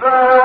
تبارك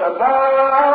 تبارك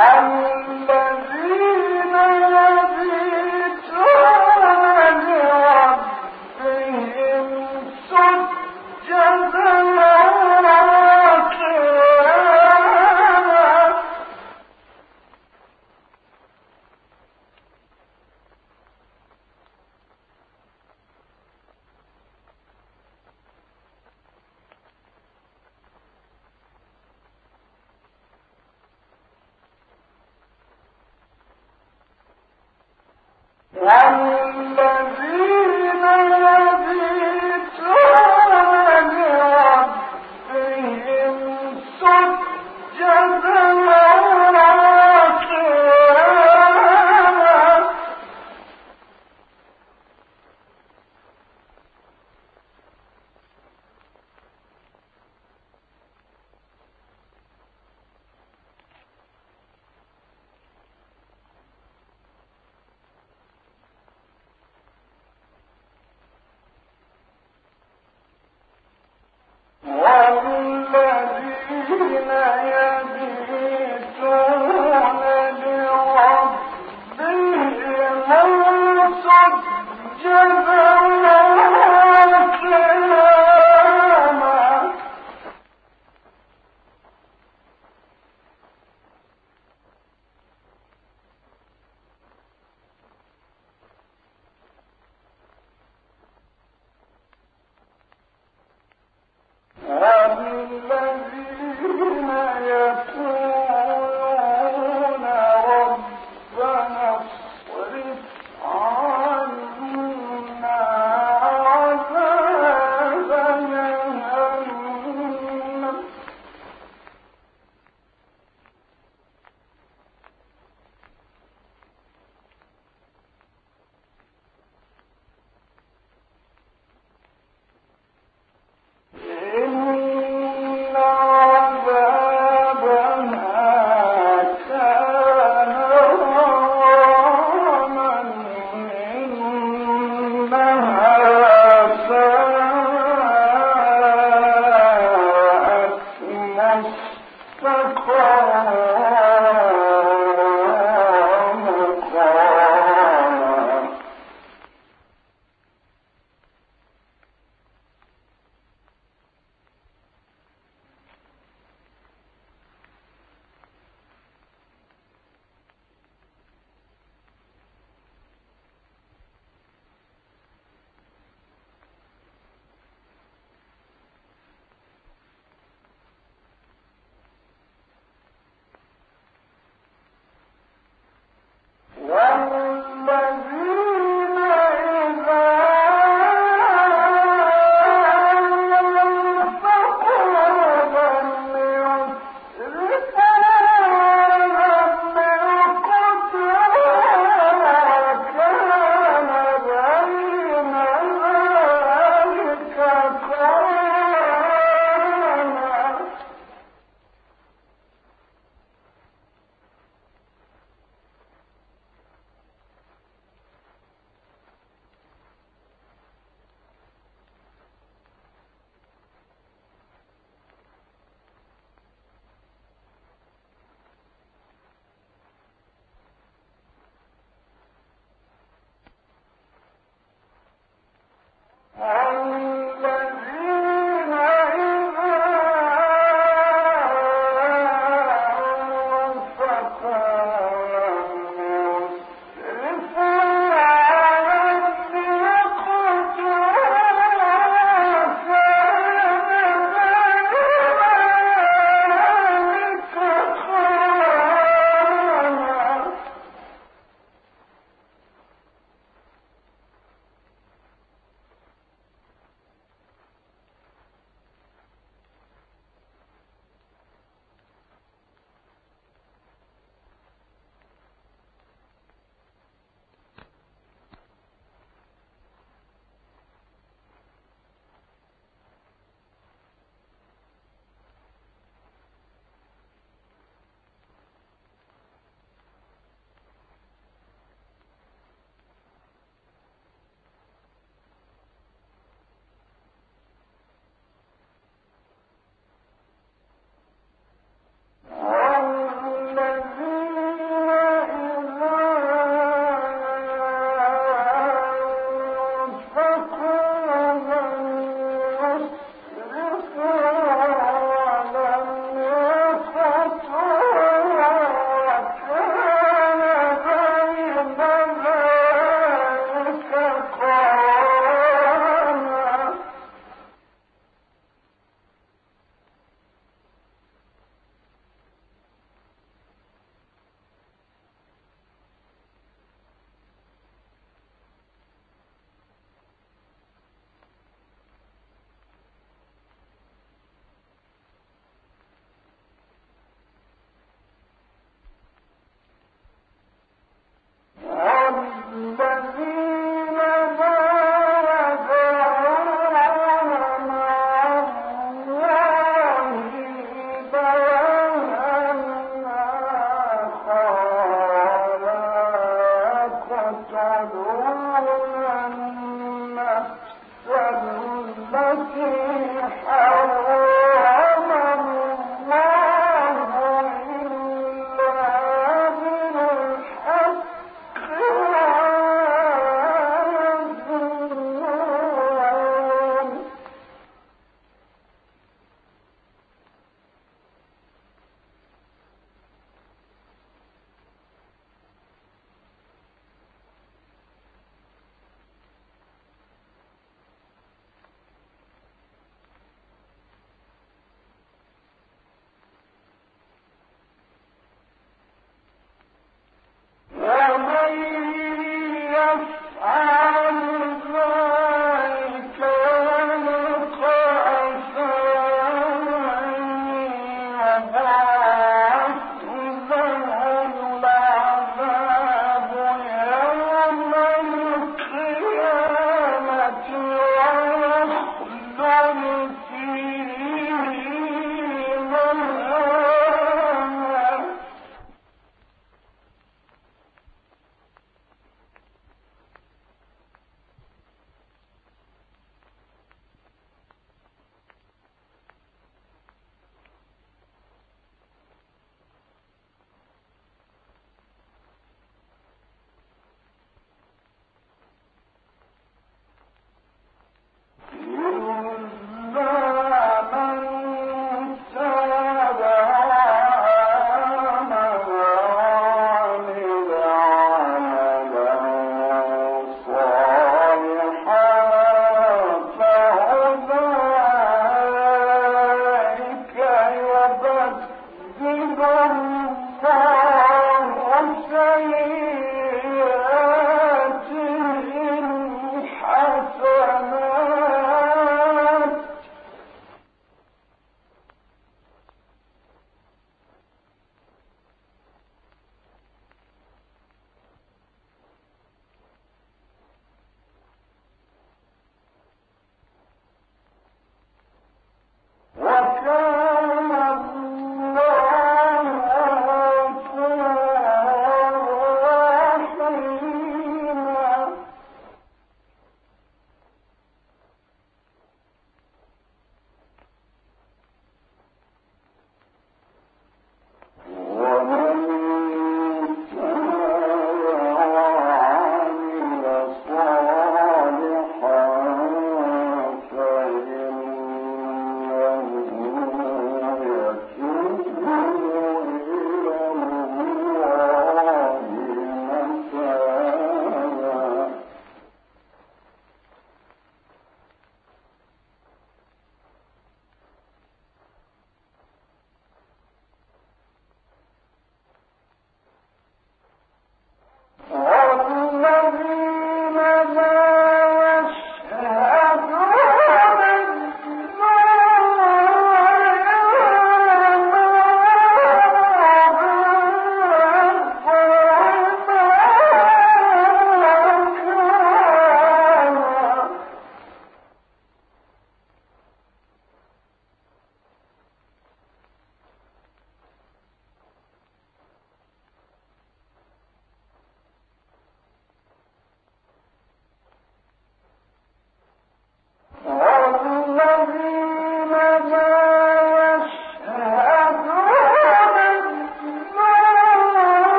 الذي